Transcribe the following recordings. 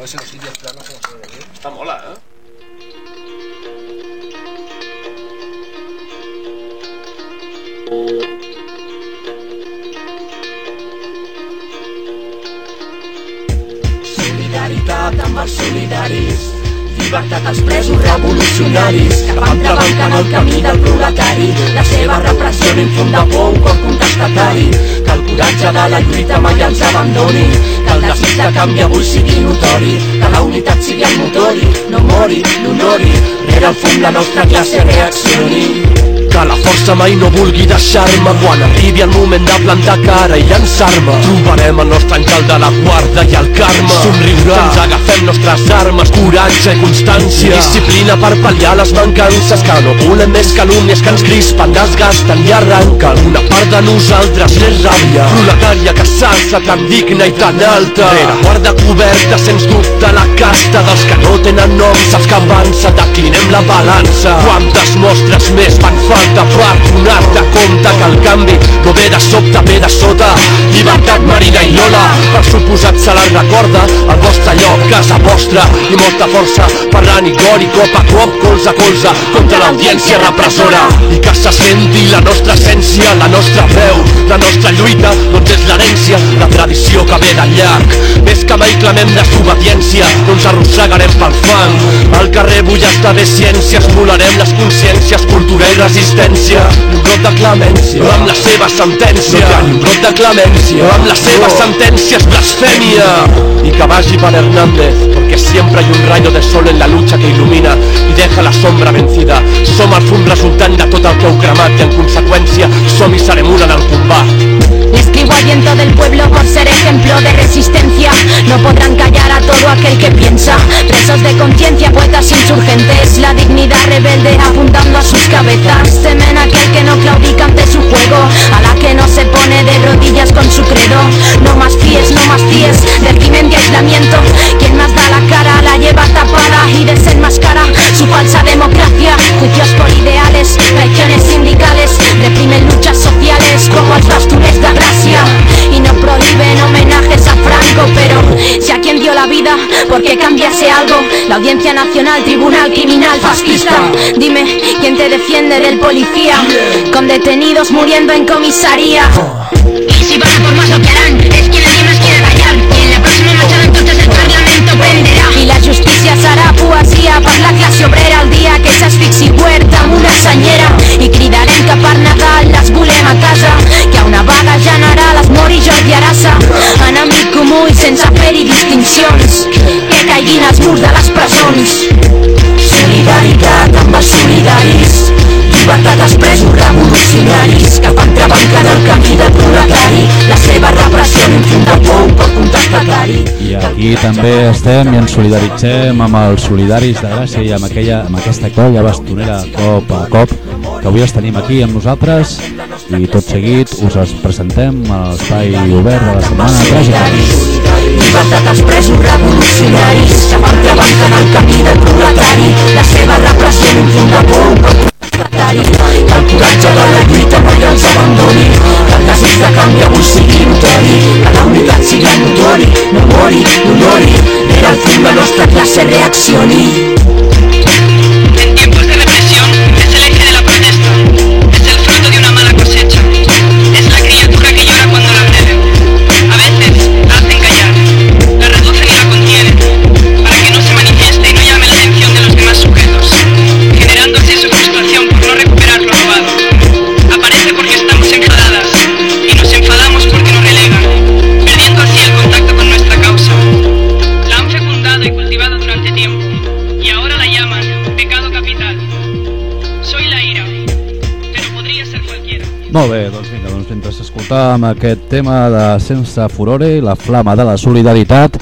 ver si los sitios planos como se debe. Está mola, eh? Solidaritat amb els solidaris Llibertat als presos revolucionaris que van trebancant el camí del proletari la seva repressió no infunda por un cop contestatari que el coratge de la lluita mai els abandoni. Que el desig de canvi avui sigui notori que la unitat sigui el motori. No mori, l'honori rere el fum la nostra classe reaccioni que la força mai no vulgui deixar-me. Quan arribi el moment de plantar cara i llançar-me trobarem el nostre àngel de la guarda i el karma. Somriurà. Ens agafem nostres armes coratge i constància. Disciplina per pal·liar les mancances que no volem més calúmnies que ens crispen desgasten i arranquen. Una part de nosaltres és ràbia. Proletària que s'alça tan digna i tan alta. Rere guarda coberta sens dubte la casta dels que no tenen noms els que avança declinem la balança. Quantes mostres més fan falta per donar-te compte que el canvi no ve de sobte, ve de sota. Llibertat Marina i Lola per suposat se la recorda. El vostre lloc, casa vostra i molta força. Parlant i gol i cop a cop colze a colze contra l'audiència repressora. I que se senti la nostra essència la nostra veu, la nostra lluita doncs és l'herència, la tradició que ve de llarg més que mai clamem desobediència ens arrossegarem pel fang. Al carrer vull esdevé ciència esmolarem les consciències, cultura i resistència i un brot de clemència amb la seva sentència. No un brot de clemència amb la seva sentència és blasfèmia. Y que vagi Hernández porque siempre hay un rayo de sol en la lucha que ilumina y deja la sombra vencida. Som el fum resultant de tot el que heu cremat i en conseqüència som i serem un en el combat. Escribo aliento del pueblo por ser ejemplo de resistencia. No podrán callar a todo aquel que piensa. Presos de conciencia, poetas insurgentes. La dignidad rebelde apuntando a sus cabezas Temen a aquel que no claudica ante su juego A la que no se pone de rodillas con su credo. No más pies, no más pies del crimen de aislamiento. Quien más da la cara la lleva tapada y desenmascara su falsa democracia. Juicios por ideales, traiciones sindicales Reprimen luchas sociales como els bastures de Gracia. Y no prohíben homenajes pero si a quien dio la vida ¿por qué cambiase algo? la Audiencia Nacional, Tribunal Criminal Fascista. Dime quién te defiende del policía con detenidos muriendo en comisaría. Y si van por más justícia serà poesia per la classe obrera. El dia que s'asfixi Huerta amb una senyera i cridarem que per Nadal les volem a casa que a una vaga general es mori Jordi Arassa enemic comú i sense fer-hi distincions que caiguin els murs de les presons. Solidaritat amb els solidaris Llibertat als presos revolucionaris que fan trebancant el camí del proletari I també estem i ens solidaritzem amb els solidaris de Gràcia i amb, aquella, amb aquesta colla bastonera cop a cop que avui els tenim aquí amb nosaltres. I tot seguit us els presentem a l'espai obert de la setmana. 3 Llibertat als presos revolucionaris que van trebancant el camí del proletari. La seva repressió no infunda por un cop contestatari que el coratge de la lluita mai els abandoni que el desig de canvi avui sigui notori que la unitat sigui el motori no mori, l'honori era el fum la nostra classe reaccioni Molt bé, doncs vinga, doncs mentre escoltàvem aquest tema de Sense Furore i la flama de la solidaritat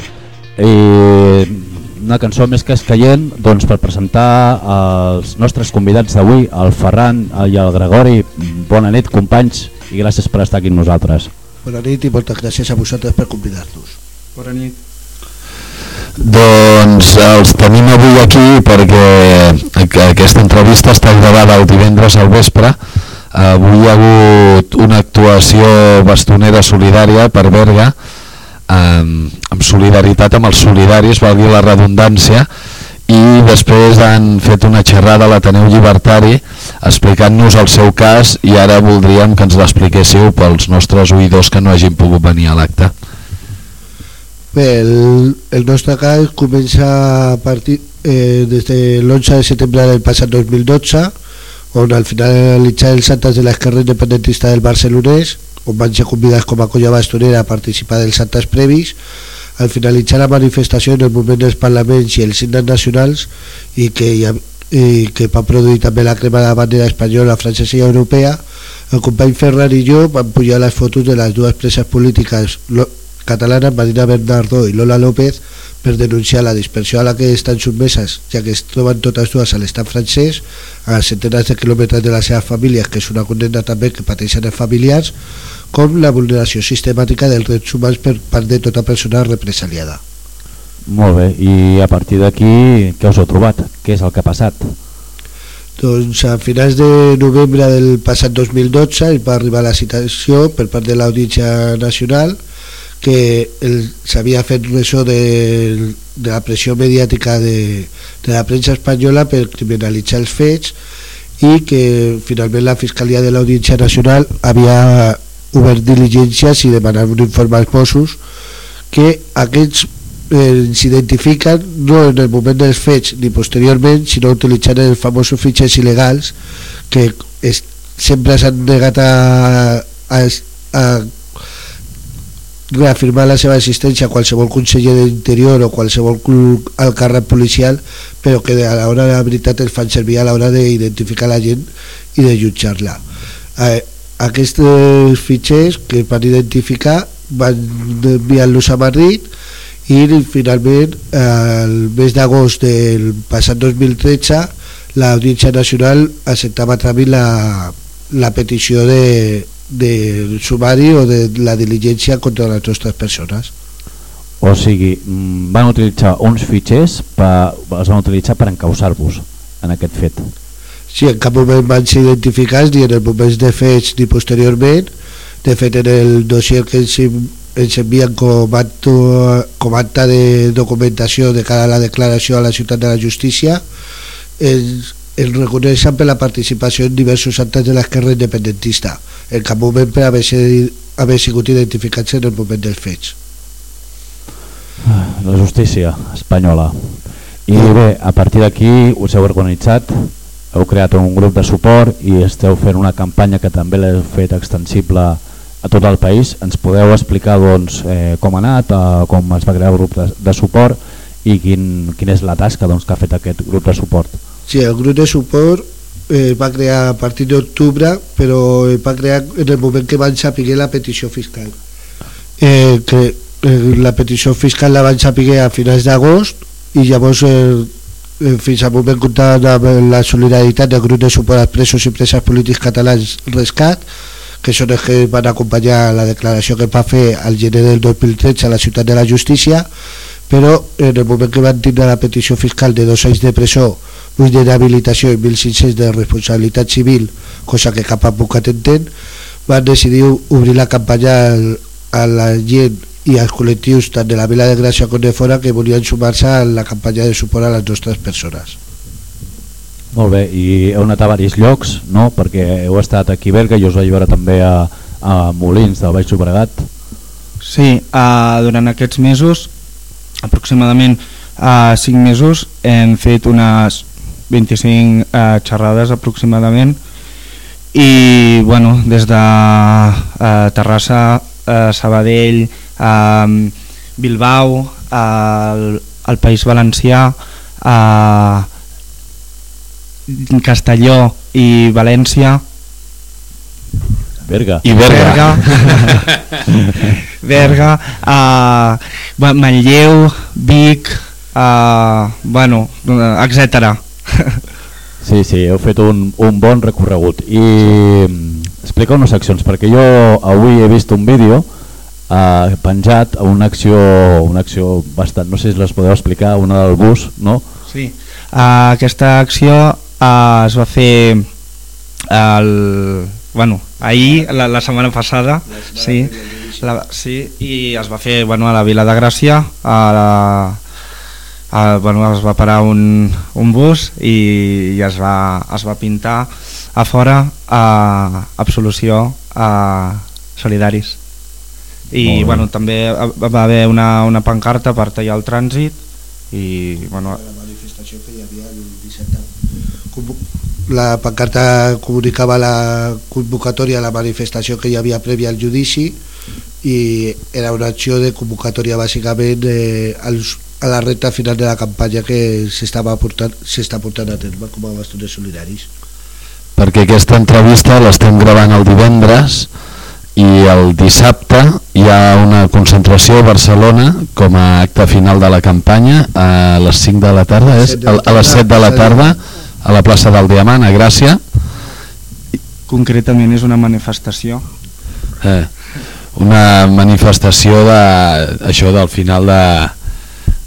i una cançó més que escaient doncs per presentar els nostres convidats d'avui, el Ferran i el Gregori. Bona nit, companys, i gràcies per estar aquí amb nosaltres. Bona nit i moltes gràcies a vosaltres per convidar-nos. Bona nit. Doncs els tenim avui aquí perquè aqu- aquesta entrevista està gravada el divendres al vespre. Avui hi ha hagut una actuació bastonera solidària per Berga amb, amb solidaritat amb els solidaris, valgui la redundància, i després han fet una xerrada a l'Ateneu Llibertari explicant-nos el seu cas i ara voldríem que ens l'expliquéssiu pels nostres oïdors que no hagin pogut venir a l'acte. Bé, el, el nostre cas comença a partir eh, des de l'11 de setembre del passat 2012 on al finalitzar els actes de l'esquerra independentista del barcelonès on van ser convidats com a colla bastonera a participar dels actes previs. Al finalitzar la manifestació en el moment dels parlaments i els signes nacionals i que, ha, i que va produir també la crema de la bandera espanyola, francesa i europea, el company Ferran i jo vam pujar les fotos de les dues preses polítiques catalanes, Marina Bernardo i Lola López, per denunciar la dispersió a la que estan sotmeses, ja que es troben totes dues a l'estat francès, a centenars de quilòmetres de les seves famílies, que és una condemna també que pateixen els familiars, com la vulneració sistemàtica dels drets humans per part de tota persona represaliada. Molt bé, i a partir d'aquí què us heu trobat? Què és el que ha passat? Doncs a finals de novembre del passat 2012 va arribar la citació per part de l'Audiència Nacional que s'havia fet ressò de, de la pressió mediàtica de, de la premsa espanyola per criminalitzar els fets i que finalment la Fiscalia de l'Audiència Nacional havia obert diligències i demanat un informe als Mossos que aquests eh, s'identifiquen no en el moment dels fets ni posteriorment sinó utilitzant els famosos fitxers il·legals que es, sempre s'han negat a, a, a reafirmar la seva existència a qualsevol conseller d'interior o qualsevol al càrrec policial però que a l'hora de la veritat es fan servir a l'hora d'identificar la gent i de jutjar-la. Eh, aquests fitxers que van identificar van enviar-los a Madrid i finalment el mes d'agost del passat 2013 l'Audiència Nacional acceptava a tràmit la, la petició de, del sumari o de la diligència contra les nostres persones. O sigui, mm, van utilitzar uns fitxers, per, els van utilitzar per encausar-vos en aquest fet. Sí, en cap moment van ser identificats ni en el moment de fets ni posteriorment. De fet, en el dossier que ens, ens envien com, acto, com acte de documentació de cara a la declaració a la ciutat de la justícia, ens, ens reconeixen per la participació en diversos actes de l'esquerra independentista, en cap moment per haver, ser, haver sigut identificats en el moment dels fets. La justícia espanyola. I bé, a partir d'aquí us heu organitzat, heu creat un grup de suport i esteu fent una campanya que també l'heu fet extensible a tot el país. Ens podeu explicar doncs, eh, com ha anat, eh, com es va crear el grup de, de suport i quin, quina és la tasca doncs, que ha fet aquest grup de suport? Sí, el grup de suport eh, va crear a partir d'octubre, però eh, va crear en el moment que van saber la petició fiscal. Eh, que eh, la petició fiscal la van saber a finals d'agost i llavors eh, eh, fins al moment comptant amb la solidaritat del grup de suport als presos i preses polítics catalans Rescat, que són els que van acompanyar la declaració que va fer al gener del 2013 a la ciutat de la justícia, però en el moment que van tindre la petició fiscal de dos anys de presó, vull d'inhabilitació i 1.500 de responsabilitat civil, cosa que cap advocat entén, van decidir obrir la campanya a la gent i als col·lectius tant de la Vila de Gràcia com de fora que volien sumar-se a la campanya de suport a les nostres persones. Molt bé, i heu anat a diversos llocs, no? perquè heu estat aquí a Berga i us vaig veure també a, a Molins del Baix Llobregat. Sí, uh, durant aquests mesos, aproximadament uh, 5 mesos, hem fet unes 25 uh, xerrades aproximadament i bueno, des de uh, Terrassa, uh, Sabadell, uh, Bilbao, uh, el, el País Valencià, uh, Castelló i València Berga. I Berga. Berga, Berga uh, Manlleu, Vic, uh, bueno, etc. Sí, sí, heu fet un, un bon recorregut. I mm, explica unes accions, perquè jo avui he vist un vídeo eh, penjat a una acció, una acció bastant, no sé si les podeu explicar, una del bus, no? Sí. Uh, aquesta acció uh, es va fer el, bueno, ahir, la, la setmana passada, sí, La, sí, i es va fer bueno, a la Vila de Gràcia, a la, a, bueno, es va parar un, un bus i, i es, va, es va pintar a fora a absolució a solidaris i bueno, també va haver una, una pancarta per tallar el trànsit i bueno, la manifestació que hi havia el dissabte. La pancarta comunicava la convocatòria a la manifestació que hi havia prèvia al judici i era una acció de convocatòria bàsicament eh, als, a la recta final de la campanya que s'estava portant s'està portant a terme com a bastons solidaris. perquè aquesta entrevista l'estem gravant el divendres i el dissabte hi ha una concentració a Barcelona com a acte final de la campanya a les 5 de la tarda, és? Set de la a les 7 de la tarda a la plaça del Diamant a Gràcia concretament és una manifestació eh, una manifestació de, això del final de,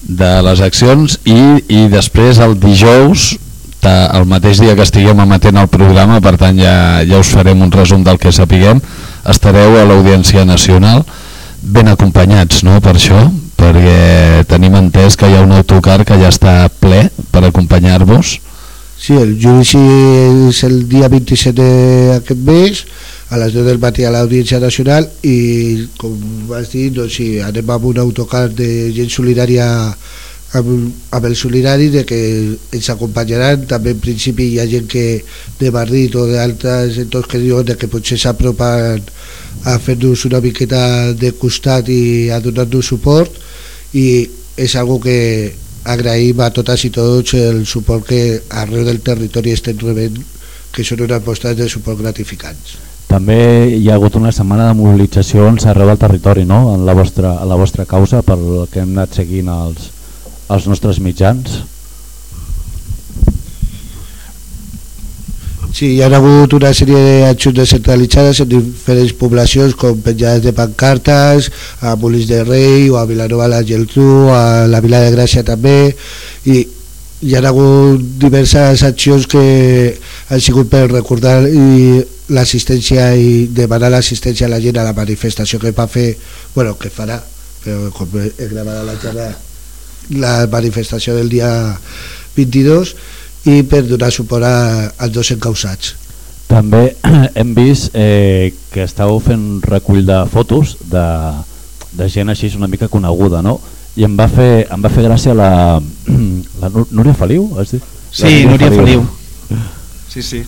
de les accions i, i després el dijous el mateix dia que estiguem emetent el programa per tant ja, ja us farem un resum del que sapiguem estareu a l'Audiència Nacional ben acompanyats no, per això? Perquè tenim entès que hi ha un autocar que ja està ple per acompanyar-vos. Sí, el judici és el dia 27 d'aquest mes, a les 10 del matí a l'Audiència Nacional i, com vas dir, doncs sí, anem amb un autocar de gent solidària amb, amb el solidari de que ens acompanyaran, també en principi hi ha gent que de Madrid o d'altres entorns que diuen que potser s'apropen a fer-nos una miqueta de costat i a donar-nos suport i és algo que agraïm a totes i tots el suport que arreu del territori estem rebent que són unes mostres de suport gratificants. També hi ha hagut una setmana de mobilitzacions arreu del territori, no?, en la vostra, en la vostra causa, per el que hem anat seguint els, els nostres mitjans. Sí, hi ha hagut una sèrie d'accions descentralitzades en diferents poblacions com penjades de pancartes, a Molins de Rei o a Vilanova de la Geltrú, a la Vila de Gràcia també, i hi ha hagut diverses accions que han sigut per recordar i l'assistència i demanar l'assistència a la gent a la manifestació que va fer, bueno, que farà, però com he gravat la xarxa, la manifestació del dia 22 i per donar suport a, als dos encausats. També hem vist eh, que estàu fent recull de fotos de, de gent així una mica coneguda, no? I em va fer, em va fer gràcia la, la Nú- Núria Feliu, has dit? La Sí, Núria Feliu. Sí, sí.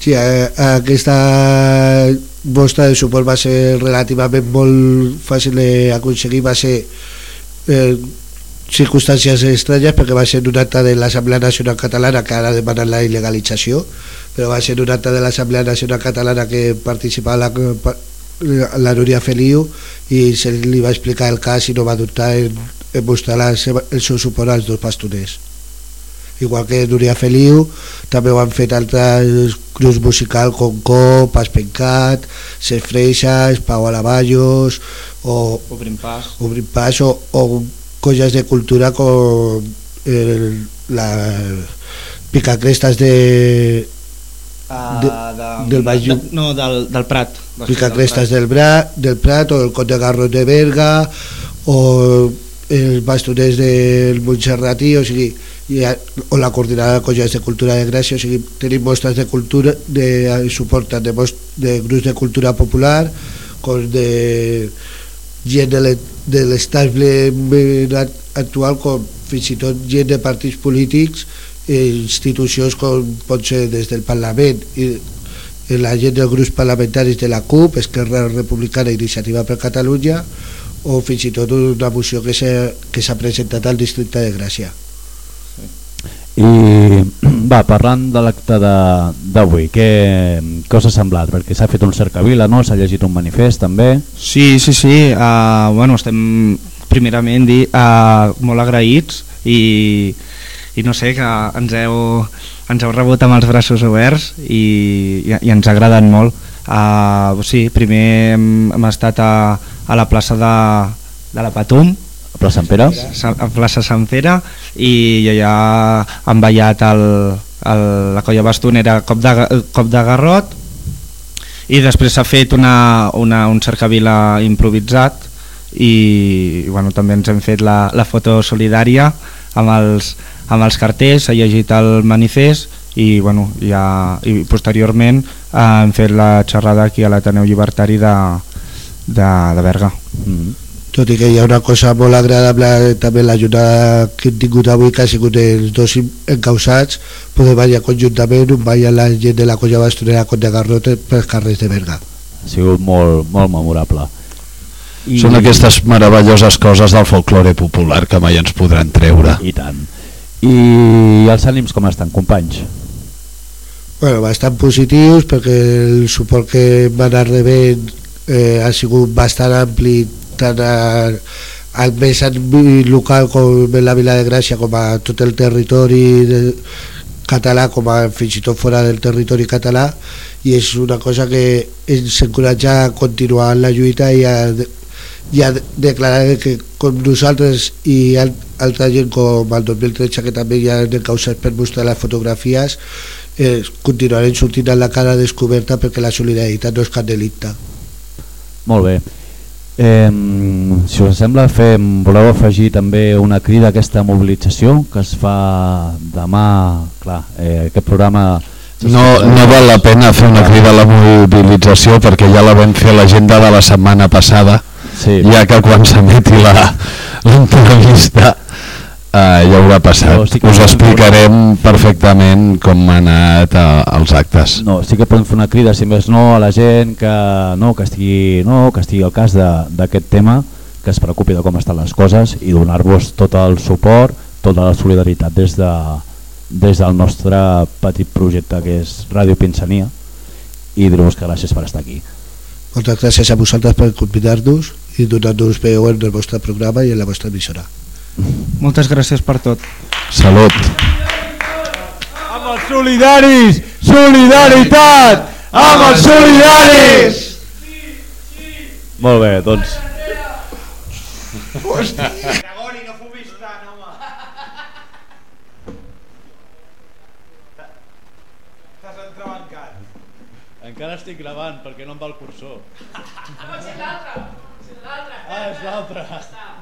Sí, eh, aquesta mostra de suport va ser relativament molt fàcil d'aconseguir, va ser eh, circumstàncies estranyes perquè va ser un acte de l'Assemblea Nacional Catalana que ara demanen la il·legalització però va ser un acte de l'Assemblea Nacional Catalana que participava la, la Núria Feliu i se li va explicar el cas i no va dubtar en, en mostrar la seva, el seu suport als dos pastorers igual que Núria Feliu també ho han fet altres grups musicals com Cop, Aspencat Ses Freixas, Pau Alaballos o Obrim pas. Obrim Pas o, o cosas de cultura com el, la picacrestas de Uh, del Baix Lluc. no, del, del Prat. picacrestas del, Bra, del Prat o el Conte Garros de Berga o els bastoners del Montserratí o sigui i o la coordinada de colles de cultura de Gràcia o sigui, tenim mostres de cultura de suport de, de grups de cultura popular com de gent de l'e- de l'establiment act- actual com fins i tot gent de partits polítics institucions com pot ser des del Parlament i la gent dels grups parlamentaris de la CUP, Esquerra Republicana i Iniciativa per Catalunya o fins i tot una moció que s'ha que s'ha presentat al districte de Gràcia. I va, parlant de l'acte de- d'avui, què, què us ha semblat? Perquè s'ha fet un cercavila, no? s'ha llegit un manifest també. Sí, sí, sí. Uh, bueno, estem primerament dir, uh, molt agraïts i, i no sé, que ens heu, ens heu rebut amb els braços oberts i, i, i ens ha agradat molt. Uh, sí, primer hem, hem estat a, a la plaça de, de la Patum, A plaça Sant Pere? A plaça Sant Pere i allà han ballat el, el, la colla bastonera cop de, cop de garrot i després s'ha fet una, una, un cercavila improvisat i bueno, també ens hem fet la, la foto solidària amb els, amb els cartells, s'ha llegit el manifest i, bueno, ja, i posteriorment eh, hem fet la xerrada aquí a l'Ateneu Llibertari de, de, de Berga. Mm -hmm. tot i que hi ha una cosa molt agradable també l'ajuda que hem tingut avui que ha sigut els dos encausats poder ballar conjuntament un ball a la gent de la colla bastonera de Garrot pels carrers de Berga ha sigut molt, molt memorable I... són aquestes meravelloses coses del folklore popular que mai ens podran treure i tant i els ànims com estan companys? Bueno, bastant positius perquè el suport que hem anat rebent eh, ha sigut bastant ampli tant a, al més local com en la Vila de Gràcia com a tot el territori de, català com a fins i tot fora del territori català i és una cosa que ens encoratja a continuar la lluita i a, i a declarar que com nosaltres i altra gent com el 2013 que també hi ha encausats per mostrar les fotografies eh, continuarem sortint a la cara descoberta perquè la solidaritat no és cap delicte. Molt bé. Eh, si us sembla, fem, voleu afegir també una crida a aquesta mobilització que es fa demà, clar, eh, aquest programa... No, no val la pena fer una crida a la mobilització perquè ja la vam fer l'agenda de la setmana passada, sí. ja que quan s'emeti l'entrevista Uh, ja haurà passat. Sí Us explicarem perfectament com han anat uh, els actes. No, sí que podem fer una crida, si més no, a la gent que, no, que, estigui, no, que estigui al cas d'aquest tema, que es preocupi de com estan les coses i donar-vos tot el suport, tota la solidaritat des, de, des del nostre petit projecte que és Ràdio Pinsania i dir-vos que gràcies per estar aquí. Moltes gràcies a vosaltres per convidar-nos i donar-nos veu en el vostre programa i en la vostra emissora. Moltes gràcies per tot. Salut. Amb els solidaris! Solidaritat! Amb els solidaris! Molt bé, doncs... Hòstia! Gregori, no fumis tant, home! T'has entrebancat. Encara estic gravant perquè no em va el cursor. Ah, és l'altre! As ladras. As.